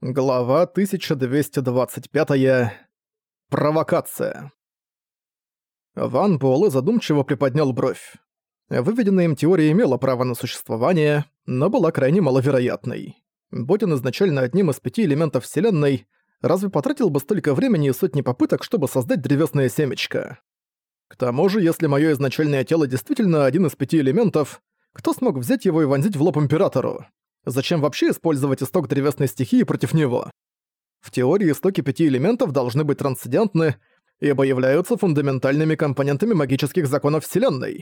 Глава 1225. Провокация. Ван Буэлэ задумчиво приподнял бровь. Выведенная им теория имела право на существование, но была крайне маловероятной. Будь он изначально одним из пяти элементов Вселенной, разве потратил бы столько времени и сотни попыток, чтобы создать древесное семечко? К тому же, если моё изначальное тело действительно один из пяти элементов, кто смог взять его и вонзить в лоб Императору? Зачем вообще использовать исток древесной стихии против него? В теории истоки пяти элементов должны быть трансцендентны, ибо являются фундаментальными компонентами магических законов Вселенной.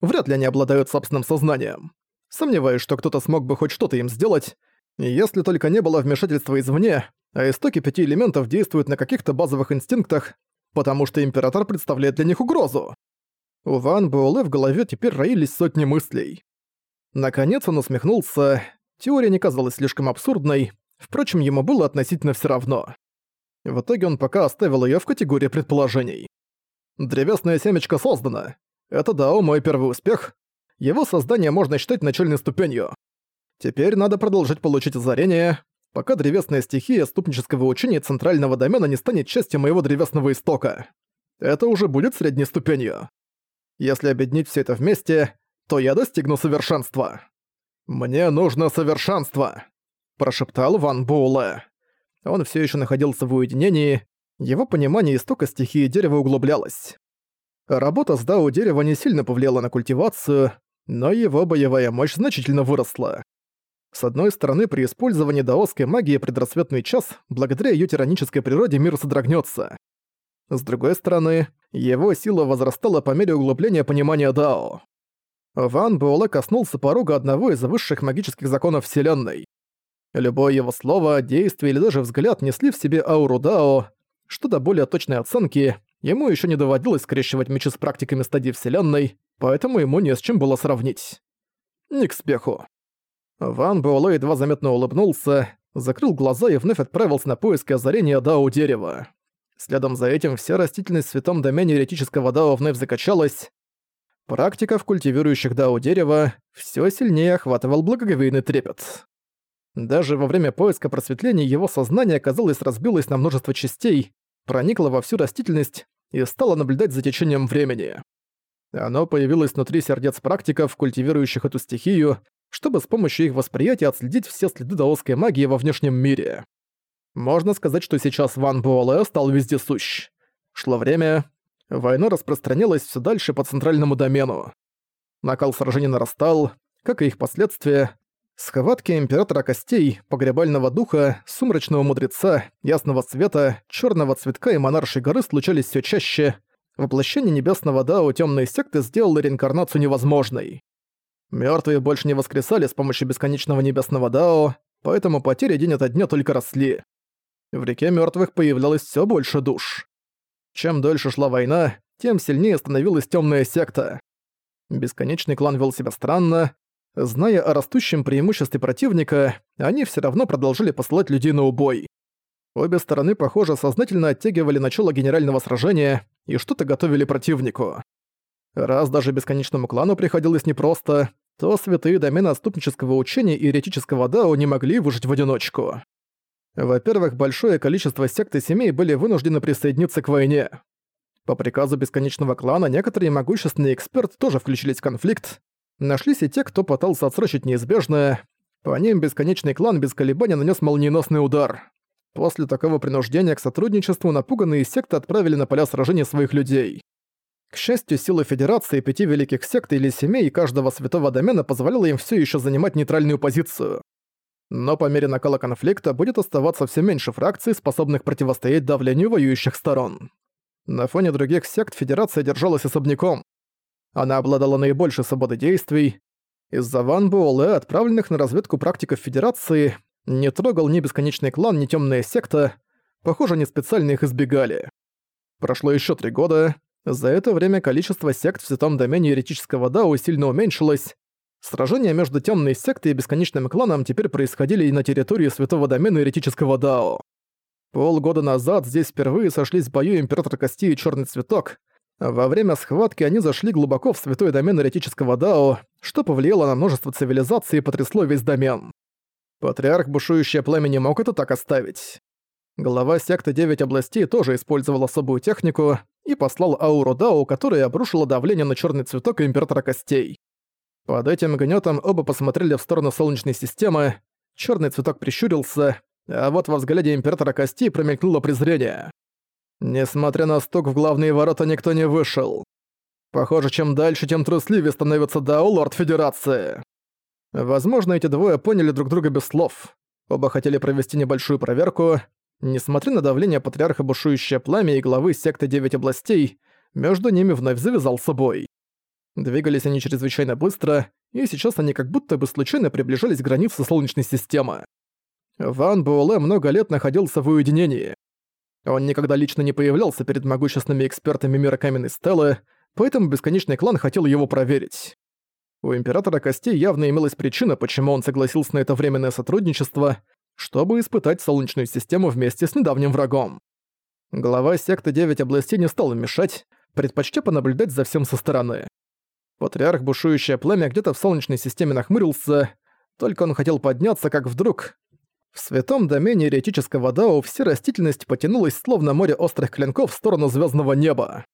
Вряд ли они обладают собственным сознанием. Сомневаюсь, что кто-то смог бы хоть что-то им сделать, если только не было вмешательства извне, а истоки пяти элементов действуют на каких-то базовых инстинктах, потому что Император представляет для них угрозу. У Ван Буэлэ в голове теперь роились сотни мыслей. Наконец он усмехнулся, Теория не казалась слишком абсурдной, впрочем, ему было относительно все равно. В итоге он пока оставил ее в категории предположений. Древесное семечко создано. Это дао мой первый успех. Его создание можно считать начальной ступенью. Теперь надо продолжить получить озарение, пока древесная стихия ступнического учения центрального домена не станет частью моего древесного истока. Это уже будет средней ступенью. Если объединить все это вместе, то я достигну совершенства. «Мне нужно совершенство!» – прошептал Ван Буэлэ. Он все еще находился в уединении, его понимание истока стихии дерева углублялось. Работа с Дао дерева не сильно повлияла на культивацию, но его боевая мощь значительно выросла. С одной стороны, при использовании даосской магии предрассветный час, благодаря ее тиранической природе мир содрогнется. С другой стороны, его сила возрастала по мере углубления понимания Дао. Ван Буэлэ коснулся порога одного из высших магических законов Вселенной. Любое его слово, действие или даже взгляд несли в себе ауру Дао. Что до более точной оценки, ему еще не доводилось скрещивать мечи с практиками стадии Вселенной, поэтому ему не с чем было сравнить. Не к спеху. Ван Буэлэ едва заметно улыбнулся, закрыл глаза и вновь отправился на поиски озарения Дао дерева. Следом за этим вся растительность в святом домене еретического Дао вновь закачалась, Практика в культивирующих дао дерева все сильнее охватывал благоговейный трепет. Даже во время поиска просветления его сознание, казалось, разбилось на множество частей, проникло во всю растительность и стало наблюдать за течением времени. Оно появилось внутри сердец практиков, культивирующих эту стихию, чтобы с помощью их восприятия отследить все следы даосской магии во внешнем мире. Можно сказать, что сейчас Ван Буэлэ стал вездесущ. Шло время, война распространялась все дальше по центральному домену. Накал сражений нарастал, как и их последствия. Схватки Императора Костей, Погребального Духа, Сумрачного Мудреца, Ясного Света, Черного Цветка и Монаршей Горы случались все чаще. Воплощение Небесного Дао Темной Секты сделало реинкарнацию невозможной. Мертвые больше не воскресали с помощью Бесконечного Небесного Дао, поэтому потери день ото дня только росли. В реке мертвых появлялось все больше душ. Чем дольше шла война, тем сильнее становилась темная секта. Бесконечный клан вел себя странно. Зная о растущем преимуществе противника, они все равно продолжили посылать людей на убой. Обе стороны, похоже, сознательно оттягивали начало генерального сражения и что-то готовили противнику. Раз даже бесконечному клану приходилось непросто, то святые домены отступнического учения и еретического дао не могли выжить в одиночку. Во-первых, большое количество сект и семей были вынуждены присоединиться к войне. По приказу Бесконечного Клана некоторые могущественные эксперты тоже включились в конфликт. Нашлись и те, кто пытался отсрочить неизбежное. По ним Бесконечный Клан без колебаний нанес молниеносный удар. После такого принуждения к сотрудничеству напуганные секты отправили на поля сражений своих людей. К счастью, силы Федерации пяти великих сект или семей каждого святого домена позволяла им все еще занимать нейтральную позицию. Но по мере накала конфликта будет оставаться все меньше фракций, способных противостоять давлению воюющих сторон. На фоне других сект Федерация держалась особняком. Она обладала наибольшей свободой действий. Из-за Ван Буэлэ, отправленных на разведку практиков Федерации, не трогал ни Бесконечный Клан, ни Темная Секта. Похоже, они специально их избегали. Прошло еще три года. За это время количество сект в святом домене еретического Дао сильно уменьшилось, Сражения между темной сектой и бесконечным кланом теперь происходили и на территории святого домена еретического Дао. Полгода назад здесь впервые сошлись в бою Император Кости и Черный Цветок. Во время схватки они зашли глубоко в святой домен еретического Дао, что повлияло на множество цивилизаций и потрясло весь домен. Патриарх Бушующее Пламя не мог это так оставить. Глава секты Девять областей тоже использовал особую технику и послал ауру Дао, которая обрушила давление на черный цветок Императора Костей. Под этим гнетом оба посмотрели в сторону Солнечной системы, черный цветок прищурился, а вот во взгляде Императора Костей промелькнуло презрение. Несмотря на стук в главные ворота, никто не вышел. Похоже, чем дальше, тем трусливее становится Дао Лорд Федерации. Возможно, эти двое поняли друг друга без слов. Оба хотели провести небольшую проверку, Несмотря на давление патриарха бушующее пламя и главы секты Девять областей, между ними вновь завязался бой. Двигались они чрезвычайно быстро, и сейчас они как будто бы случайно приближались к границе Солнечной системы. Ван Буэлэ много лет находился в уединении. Он никогда лично не появлялся перед могущественными экспертами мира Каменной Стелы, поэтому Бесконечный Клан хотел его проверить. У Императора Костей явно имелась причина, почему он согласился на это временное сотрудничество, чтобы испытать Солнечную систему вместе с недавним врагом. Глава секты Девять областей не стал мешать, предпочтя понаблюдать за всем со стороны. Патриарх Бушующее Племя где-то в Солнечной системе нахмурился, только он хотел подняться, как вдруг... В святом домене еретического Дао вся растительность потянулась, словно море острых клинков в сторону звездного неба.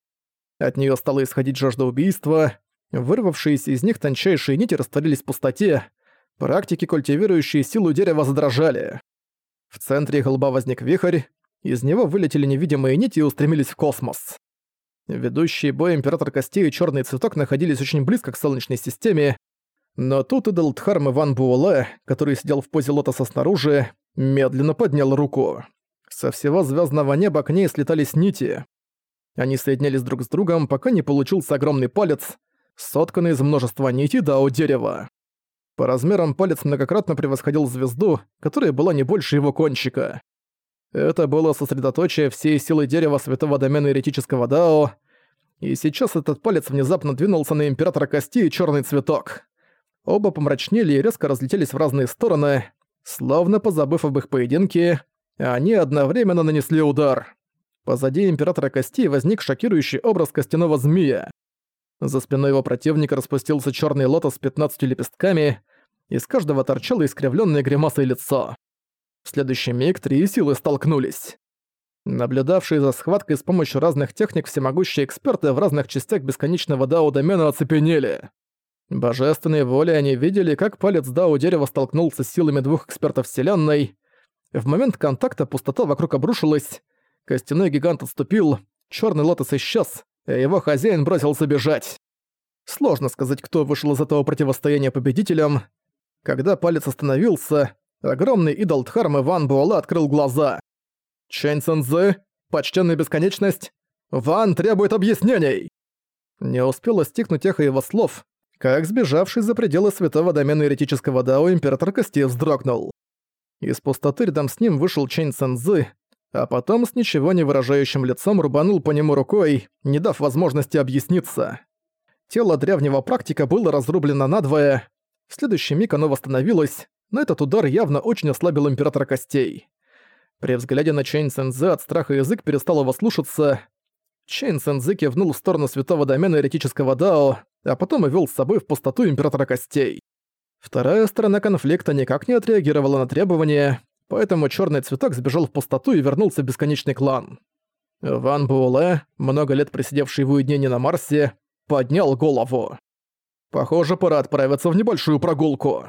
От нее стало исходить жажда убийства, вырвавшиеся из них тончайшие нити растворились в пустоте, Практики, культивирующие силу дерева, задрожали. В центре их возник вихрь, из него вылетели невидимые нити и устремились в космос. Ведущие бой Император Костей и Чёрный Цветок находились очень близко к Солнечной системе, но тут идол Дхарм Иван Буэлэ, который сидел в позе лотоса снаружи, медленно поднял руку. Со всего звездного неба к ней слетались нити. Они соединялись друг с другом, пока не получился огромный палец, сотканный из множества нитей дао дерева. По размерам палец многократно превосходил звезду, которая была не больше его кончика. Это было сосредоточие всей силы дерева святого домена еретического Дао, и сейчас этот палец внезапно двинулся на Императора Кости и Черный Цветок. Оба помрачнели и резко разлетелись в разные стороны, словно позабыв об их поединке, они одновременно нанесли удар. Позади Императора Костей возник шокирующий образ костяного змея. За спиной его противника распустился черный лотос с 15 лепестками, из каждого торчало искривленное гримасой лицо. В следующий миг три силы столкнулись. Наблюдавшие за схваткой с помощью разных техник всемогущие эксперты в разных частях бесконечного дао-домена оцепенели. Божественной волей они видели, как палец дао дерева столкнулся с силами двух экспертов Вселенной. В момент контакта пустота вокруг обрушилась, костяной гигант отступил, черный лотос исчез, его хозяин бросился бежать. Сложно сказать, кто вышел из этого противостояния победителем. Когда палец остановился, огромный идол Дхармы Ван Буала открыл глаза. «Чэнь Цэнзы, почтенная бесконечность, Ван требует объяснений!» Не успело стихнуть эхо его слов, как сбежавший за пределы святого домена еретического Дао император Костей вздрогнул. Из пустоты рядом с ним вышел Чэнь Цэнзы, а потом с ничего не выражающим лицом рубанул по нему рукой, не дав возможности объясниться. Тело древнего практика было разрублено надвое, в следующий миг оно восстановилось, но этот удар явно очень ослабил Императора Костей. При взгляде на Чейн Сензе от страха язык перестал его слушаться. Чейн Сензе кивнул в сторону святого домена еретического Дао, а потом и вел с собой в пустоту Императора Костей. Вторая сторона конфликта никак не отреагировала на требования, поэтому черный цветок сбежал в пустоту и вернулся в бесконечный клан. Ван Буэлэ, много лет просидевший в уединении на Марсе, поднял голову. «Похоже, пора отправиться в небольшую прогулку».